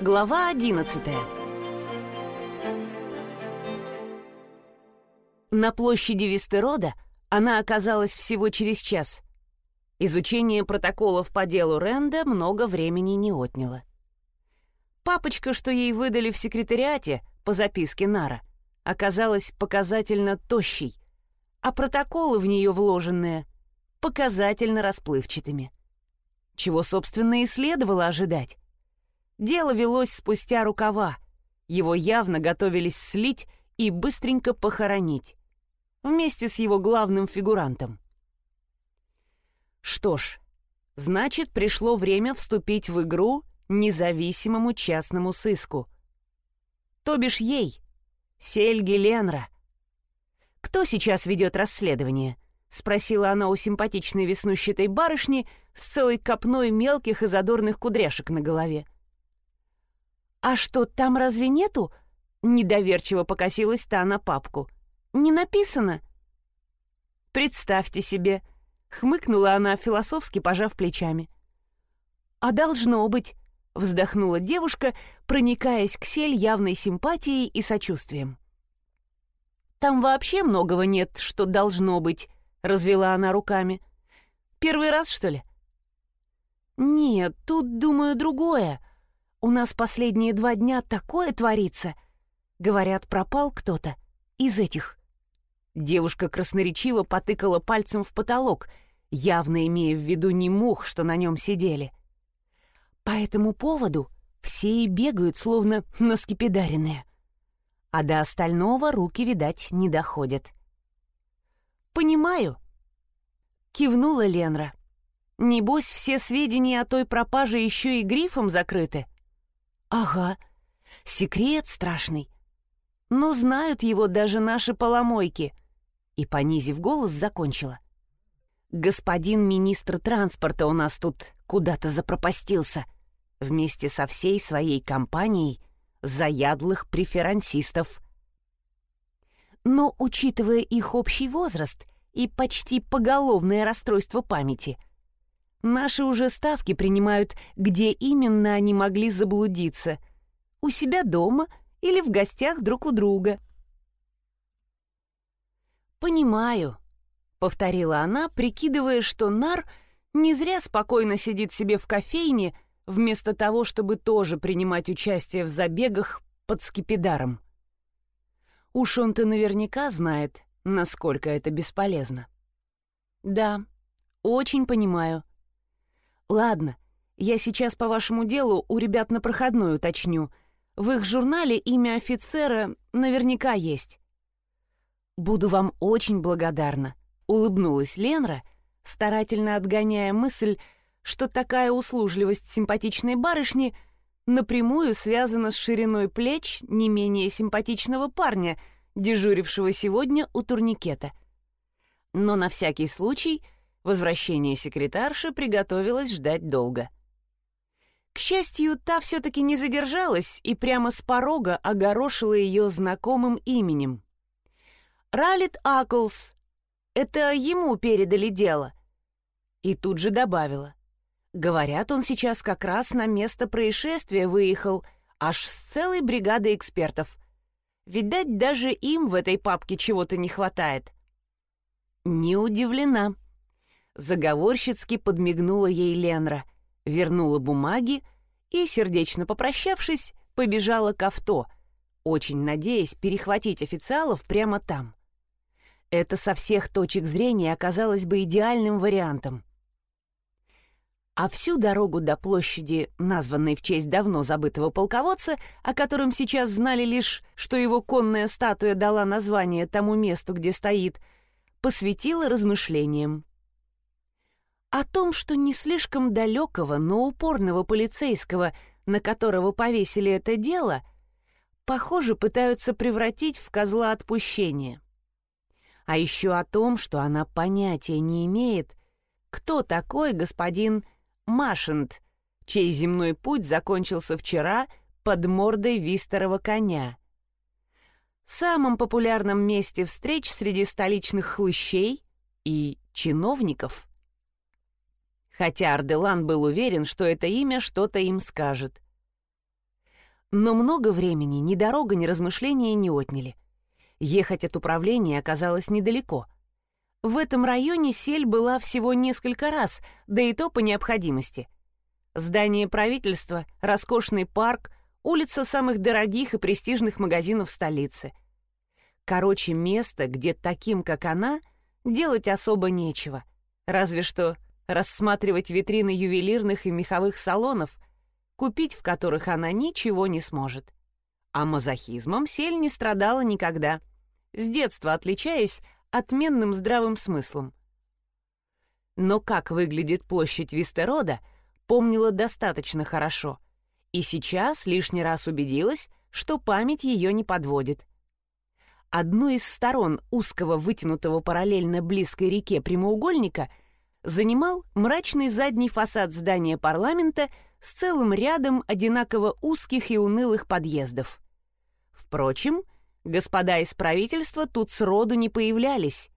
Глава 11 На площади Вистерода она оказалась всего через час. Изучение протоколов по делу Ренда много времени не отняло. Папочка, что ей выдали в секретариате по записке Нара, оказалась показательно тощей, а протоколы в нее вложенные — показательно расплывчатыми. Чего, собственно, и следовало ожидать. Дело велось спустя рукава, его явно готовились слить и быстренько похоронить, вместе с его главным фигурантом. Что ж, значит, пришло время вступить в игру независимому частному сыску. То бишь ей, Сельге Ленра. «Кто сейчас ведет расследование?» — спросила она у симпатичной веснущатой барышни с целой копной мелких и задорных кудряшек на голове. «А что, там разве нету?» — недоверчиво покосилась та на папку. «Не написано?» «Представьте себе», — хмыкнула она, философски пожав плечами. «А должно быть», — вздохнула девушка, проникаясь к сель явной симпатией и сочувствием. «Там вообще многого нет, что должно быть», — развела она руками. «Первый раз, что ли?» «Нет, тут, думаю, другое. У нас последние два дня такое творится. Говорят, пропал кто-то из этих». Девушка красноречиво потыкала пальцем в потолок, явно имея в виду не мух, что на нем сидели. По этому поводу все и бегают, словно наскепидаренные. А до остального руки, видать, не доходят. «Понимаю», — кивнула Ленра. «Небось, все сведения о той пропаже еще и грифом закрыты?» «Ага, секрет страшный. Но знают его даже наши поломойки». И, понизив голос, закончила. «Господин министр транспорта у нас тут куда-то запропастился» вместе со всей своей компанией заядлых преферансистов. Но, учитывая их общий возраст и почти поголовное расстройство памяти, наши уже ставки принимают, где именно они могли заблудиться — у себя дома или в гостях друг у друга. «Понимаю», — повторила она, прикидывая, что Нар не зря спокойно сидит себе в кофейне — вместо того, чтобы тоже принимать участие в забегах под скипидаром. Уж он-то наверняка знает, насколько это бесполезно. Да, очень понимаю. Ладно, я сейчас по вашему делу у ребят на проходной уточню. В их журнале имя офицера наверняка есть. Буду вам очень благодарна, улыбнулась Ленра, старательно отгоняя мысль, что такая услужливость симпатичной барышни напрямую связана с шириной плеч не менее симпатичного парня, дежурившего сегодня у турникета. Но на всякий случай возвращение секретарши приготовилась ждать долго. К счастью, та все-таки не задержалась и прямо с порога огорошила ее знакомым именем. «Ралит Аклс. Это ему передали дело». И тут же добавила. Говорят, он сейчас как раз на место происшествия выехал, аж с целой бригадой экспертов. Видать, даже им в этой папке чего-то не хватает. Не удивлена. Заговорщицки подмигнула ей Ленра, вернула бумаги и, сердечно попрощавшись, побежала к авто, очень надеясь перехватить официалов прямо там. Это со всех точек зрения оказалось бы идеальным вариантом а всю дорогу до площади, названной в честь давно забытого полководца, о котором сейчас знали лишь, что его конная статуя дала название тому месту, где стоит, посвятила размышлениям. О том, что не слишком далекого, но упорного полицейского, на которого повесили это дело, похоже, пытаются превратить в козла отпущения. А еще о том, что она понятия не имеет, кто такой господин Машент, чей земной путь закончился вчера под мордой Вистерова коня. Самом популярном месте встреч среди столичных хлыщей и чиновников. Хотя Арделан был уверен, что это имя что-то им скажет. Но много времени ни дорога, ни размышления не отняли. Ехать от управления оказалось недалеко. В этом районе сель была всего несколько раз, да и то по необходимости. Здание правительства, роскошный парк, улица самых дорогих и престижных магазинов столицы. Короче, место, где таким, как она, делать особо нечего. Разве что рассматривать витрины ювелирных и меховых салонов, купить в которых она ничего не сможет. А мазохизмом Сель не страдала никогда, с детства отличаясь отменным здравым смыслом. Но как выглядит площадь Вистерода, помнила достаточно хорошо, и сейчас лишний раз убедилась, что память ее не подводит. Одну из сторон узкого вытянутого параллельно близкой реке прямоугольника — занимал мрачный задний фасад здания парламента с целым рядом одинаково узких и унылых подъездов. Впрочем, господа из правительства тут сроду не появлялись.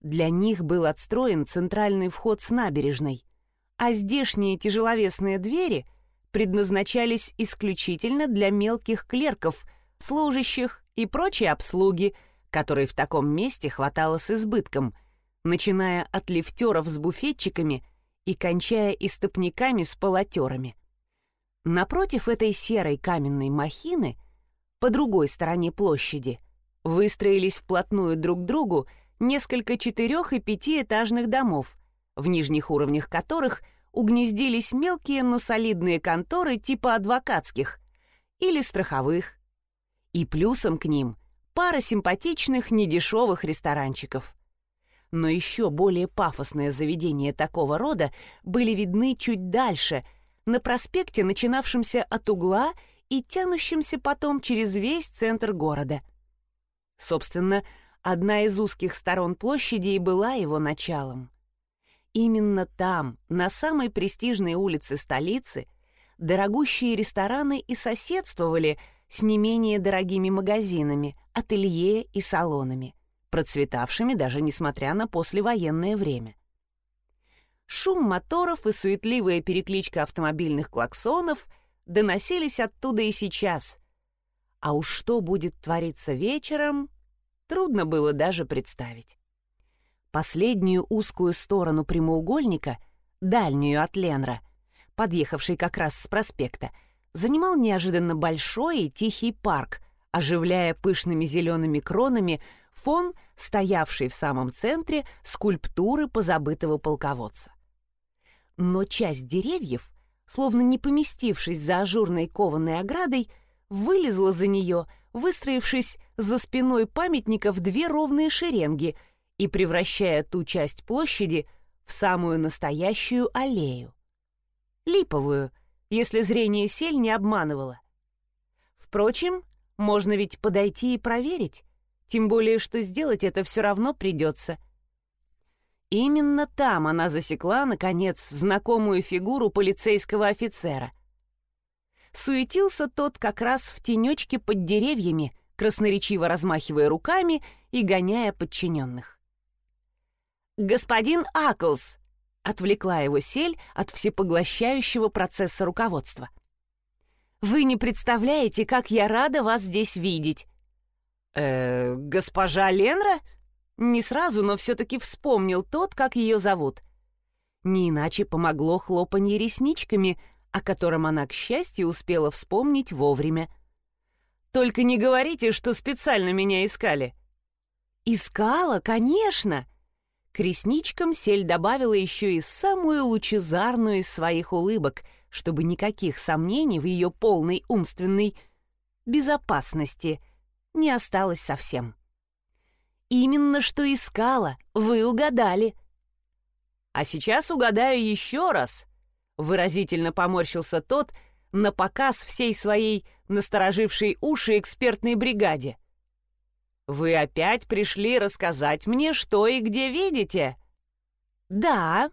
Для них был отстроен центральный вход с набережной, а здешние тяжеловесные двери предназначались исключительно для мелких клерков, служащих и прочей обслуги, которой в таком месте хватало с избытком – начиная от лифтеров с буфетчиками и кончая истопниками с полотерами. Напротив этой серой каменной махины, по другой стороне площади, выстроились вплотную друг к другу несколько четырех- и пятиэтажных домов, в нижних уровнях которых угнездились мелкие, но солидные конторы типа адвокатских или страховых. И плюсом к ним пара симпатичных, недешевых ресторанчиков — но еще более пафосные заведения такого рода были видны чуть дальше, на проспекте, начинавшемся от угла и тянущемся потом через весь центр города. Собственно, одна из узких сторон площади и была его началом. Именно там, на самой престижной улице столицы, дорогущие рестораны и соседствовали с не менее дорогими магазинами, ателье и салонами процветавшими даже несмотря на послевоенное время. Шум моторов и суетливая перекличка автомобильных клаксонов доносились оттуда и сейчас. А уж что будет твориться вечером, трудно было даже представить. Последнюю узкую сторону прямоугольника, дальнюю от Ленра, подъехавший как раз с проспекта, занимал неожиданно большой и тихий парк, оживляя пышными зелеными кронами фон, стоявший в самом центре скульптуры позабытого полководца. Но часть деревьев, словно не поместившись за ажурной кованой оградой, вылезла за нее, выстроившись за спиной памятника в две ровные шеренги и превращая ту часть площади в самую настоящую аллею. Липовую, если зрение сель не обманывало. Впрочем, можно ведь подойти и проверить, тем более, что сделать это все равно придется. Именно там она засекла, наконец, знакомую фигуру полицейского офицера. Суетился тот как раз в тенечке под деревьями, красноречиво размахивая руками и гоняя подчиненных. «Господин Аклс!» — отвлекла его сель от всепоглощающего процесса руководства. «Вы не представляете, как я рада вас здесь видеть!» «Э, госпожа Ленра?» Не сразу, но все-таки вспомнил тот, как ее зовут. Не иначе помогло хлопанье ресничками, о котором она, к счастью, успела вспомнить вовремя. «Только не говорите, что специально меня искали». «Искала, конечно!» К ресничкам Сель добавила еще и самую лучезарную из своих улыбок, чтобы никаких сомнений в ее полной умственной безопасности — не осталось совсем. Именно что искала, вы угадали. А сейчас угадаю еще раз. Выразительно поморщился тот на показ всей своей насторожившей уши экспертной бригаде. Вы опять пришли рассказать мне, что и где видите? Да.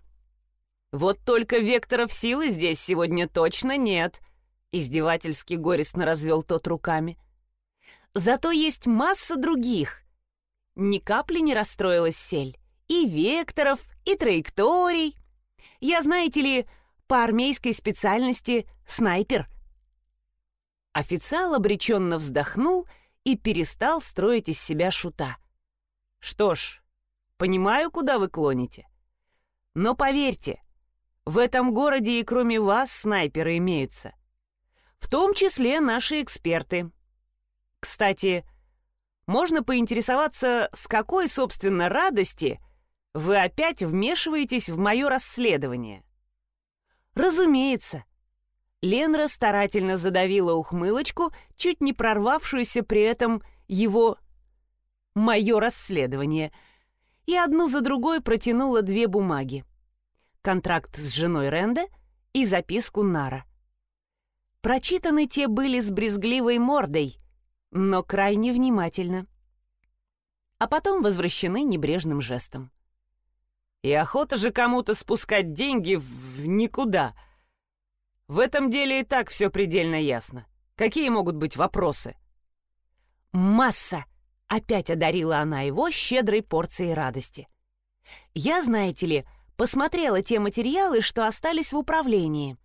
Вот только векторов силы здесь сегодня точно нет. Издевательски горестно развел тот руками. — Зато есть масса других. Ни капли не расстроилась сель. И векторов, и траекторий. Я, знаете ли, по армейской специальности снайпер. Официал обреченно вздохнул и перестал строить из себя шута. «Что ж, понимаю, куда вы клоните. Но поверьте, в этом городе и кроме вас снайперы имеются. В том числе наши эксперты. Кстати, можно поинтересоваться, с какой, собственно, радости вы опять вмешиваетесь в мое расследование? Разумеется. Ленра старательно задавила ухмылочку, чуть не прорвавшуюся при этом его «мое расследование», и одну за другой протянула две бумаги. Контракт с женой Ренда и записку Нара. Прочитаны те были с брезгливой мордой, но крайне внимательно. А потом возвращены небрежным жестом. И охота же кому-то спускать деньги в никуда. В этом деле и так все предельно ясно. Какие могут быть вопросы? «Масса!» — опять одарила она его щедрой порцией радости. «Я, знаете ли, посмотрела те материалы, что остались в управлении,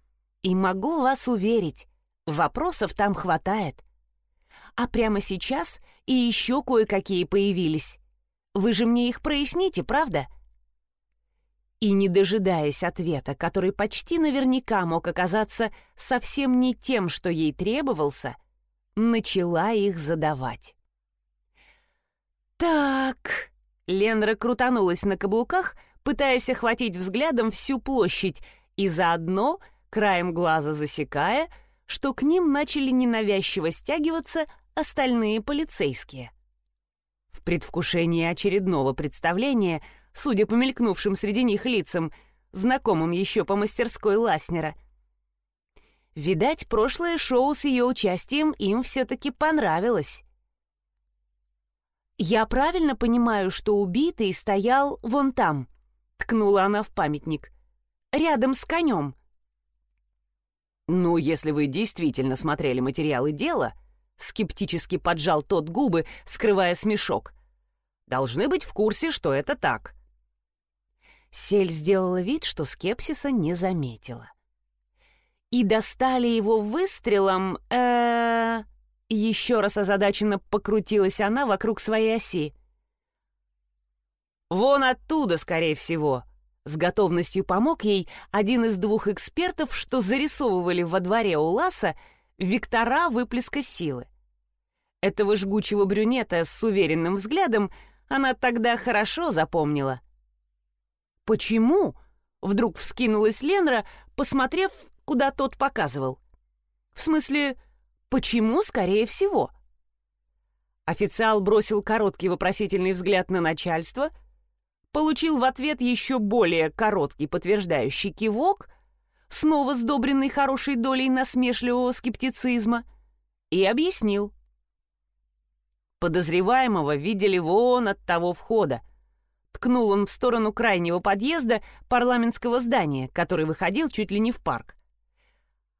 и могу вас уверить, вопросов там хватает. А прямо сейчас и еще кое-какие появились. Вы же мне их проясните, правда?» И, не дожидаясь ответа, который почти наверняка мог оказаться совсем не тем, что ей требовался, начала их задавать. «Так...» — Ленра крутанулась на каблуках, пытаясь охватить взглядом всю площадь и заодно, краем глаза засекая, что к ним начали ненавязчиво стягиваться остальные полицейские. В предвкушении очередного представления — судя по мелькнувшим среди них лицам, знакомым еще по мастерской Ласнера. Видать, прошлое шоу с ее участием им все-таки понравилось. «Я правильно понимаю, что убитый стоял вон там?» — ткнула она в памятник. «Рядом с конем». «Ну, если вы действительно смотрели материалы дела», — скептически поджал тот губы, скрывая смешок, «должны быть в курсе, что это так. Сель сделала вид, что скепсиса не заметила. И достали его выстрелом, э, Еще раз озадаченно покрутилась она вокруг своей оси. «Вон оттуда, скорее всего», — с готовностью помог ей один из двух экспертов, что зарисовывали во дворе у Ласа вектора выплеска силы. Этого жгучего брюнета с уверенным взглядом она тогда хорошо запомнила. «Почему?» — вдруг вскинулась Ленра, посмотрев, куда тот показывал. «В смысле, почему, скорее всего?» Официал бросил короткий вопросительный взгляд на начальство, получил в ответ еще более короткий подтверждающий кивок, снова сдобренный хорошей долей насмешливого скептицизма, и объяснил. Подозреваемого видели вон от того входа — Ткнул он в сторону крайнего подъезда парламентского здания, который выходил чуть ли не в парк.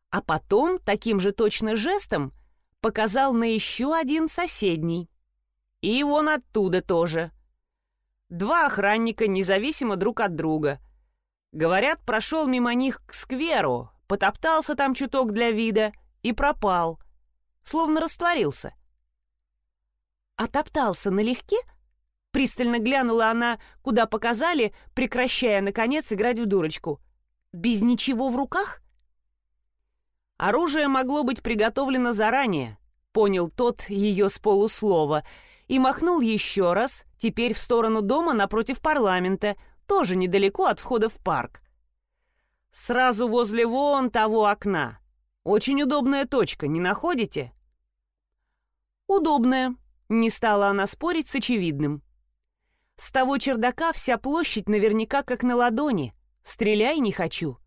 А потом таким же точно жестом показал на еще один соседний. И вон оттуда тоже. Два охранника независимо друг от друга. Говорят, прошел мимо них к скверу, потоптался там чуток для вида и пропал. Словно растворился. А топтался налегке — Пристально глянула она, куда показали, прекращая, наконец, играть в дурочку. «Без ничего в руках?» Оружие могло быть приготовлено заранее, понял тот ее с полуслова, и махнул еще раз, теперь в сторону дома напротив парламента, тоже недалеко от входа в парк. Сразу возле вон того окна. Очень удобная точка, не находите? Удобная, не стала она спорить с очевидным. С того чердака вся площадь наверняка как на ладони. Стреляй не хочу.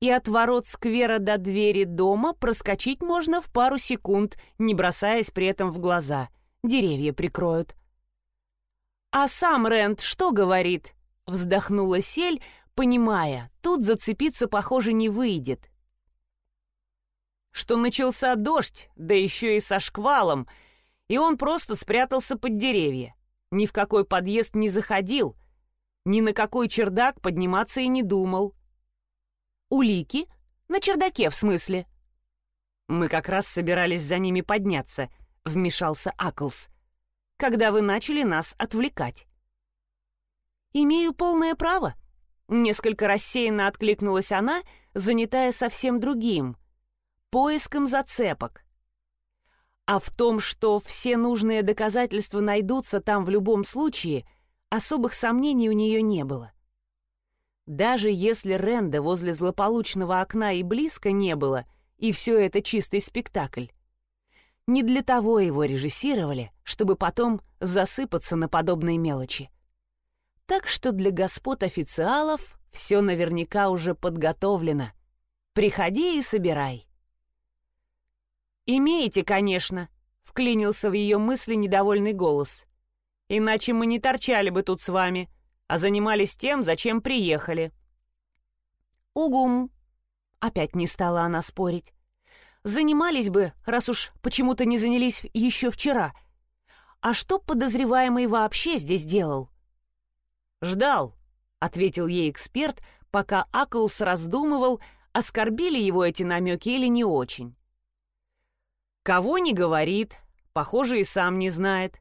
И от ворот сквера до двери дома проскочить можно в пару секунд, не бросаясь при этом в глаза. Деревья прикроют. «А сам Рент что говорит?» — вздохнула Сель, понимая, тут зацепиться, похоже, не выйдет. Что начался дождь, да еще и со шквалом, и он просто спрятался под деревья ни в какой подъезд не заходил, ни на какой чердак подниматься и не думал. Улики? На чердаке, в смысле? «Мы как раз собирались за ними подняться», — вмешался Аклс. «Когда вы начали нас отвлекать». «Имею полное право», — несколько рассеянно откликнулась она, занятая совсем другим — поиском зацепок. А в том, что все нужные доказательства найдутся там в любом случае, особых сомнений у нее не было. Даже если Ренда возле злополучного окна и близко не было — и все это чистый спектакль. Не для того его режиссировали, чтобы потом засыпаться на подобной мелочи. Так что для господ официалов все наверняка уже подготовлено. Приходи и собирай. «Имеете, конечно», — вклинился в ее мысли недовольный голос. «Иначе мы не торчали бы тут с вами, а занимались тем, зачем приехали». «Угум», Опять не стала она спорить. Занимались бы, раз уж почему-то не занялись еще вчера. А что подозреваемый вообще здесь делал? «Ждал», — ответил ей эксперт, пока Аклс раздумывал, оскорбили его эти намеки или не очень. «Кого не говорит, похоже, и сам не знает.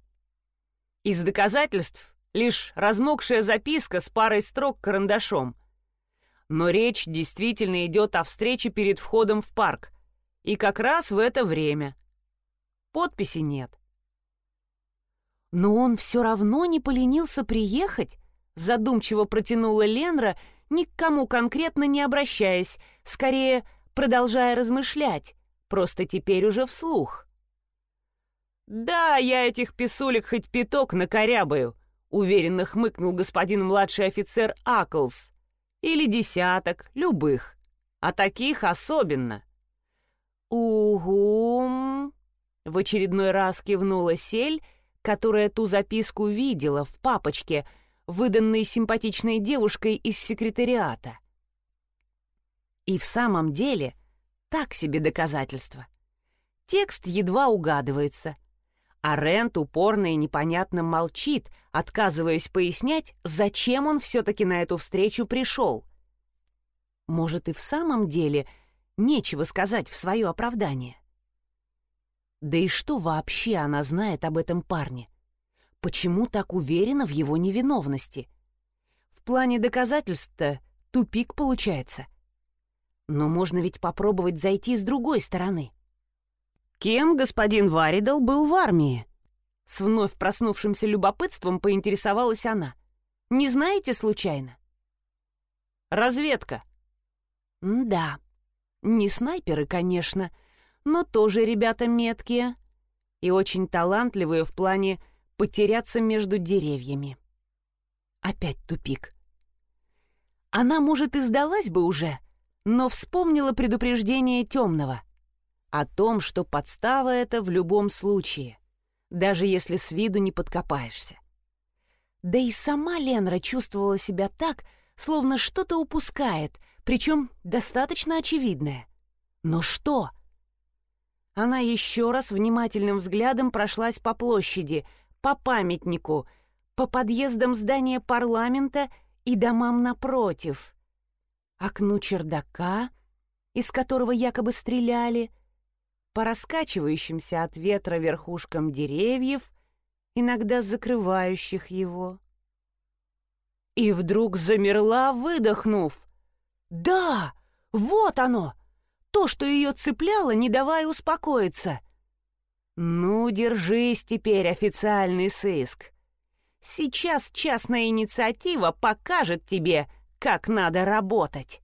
Из доказательств лишь размокшая записка с парой строк карандашом. Но речь действительно идет о встрече перед входом в парк. И как раз в это время. Подписи нет. «Но он все равно не поленился приехать», — задумчиво протянула Ленра, ни к кому конкретно не обращаясь, скорее продолжая размышлять, просто теперь уже вслух. «Да, я этих писулек хоть пяток накорябаю», — уверенно хмыкнул господин младший офицер Аклс. Или десяток, любых. А таких особенно. «Угу!» — в очередной раз кивнула Сель, которая ту записку видела в папочке, выданной симпатичной девушкой из секретариата. И в самом деле так себе доказательство. Текст едва угадывается, а Рент упорно и непонятно молчит, отказываясь пояснять, зачем он все-таки на эту встречу пришел. Может, и в самом деле нечего сказать в свое оправдание. Да и что вообще она знает об этом парне? Почему так уверена в его невиновности? В плане доказательств-то тупик получается. Но можно ведь попробовать зайти с другой стороны. Кем господин Варидал был в армии? С вновь проснувшимся любопытством поинтересовалась она. Не знаете случайно? Разведка. М да. Не снайперы, конечно, но тоже ребята меткие и очень талантливые в плане потеряться между деревьями. Опять тупик. Она, может, и сдалась бы уже, но вспомнила предупреждение темного — о том, что подстава это в любом случае, даже если с виду не подкопаешься. Да и сама Ленра чувствовала себя так, словно что-то упускает, причем достаточно очевидное. Но что? Она еще раз внимательным взглядом прошлась по площади, по памятнику, по подъездам здания парламента и домам напротив. Окну чердака, из которого якобы стреляли — по раскачивающимся от ветра верхушкам деревьев, иногда закрывающих его. И вдруг замерла, выдохнув. «Да, вот оно! То, что ее цепляло, не давая успокоиться!» «Ну, держись теперь, официальный сыск. Сейчас частная инициатива покажет тебе, как надо работать».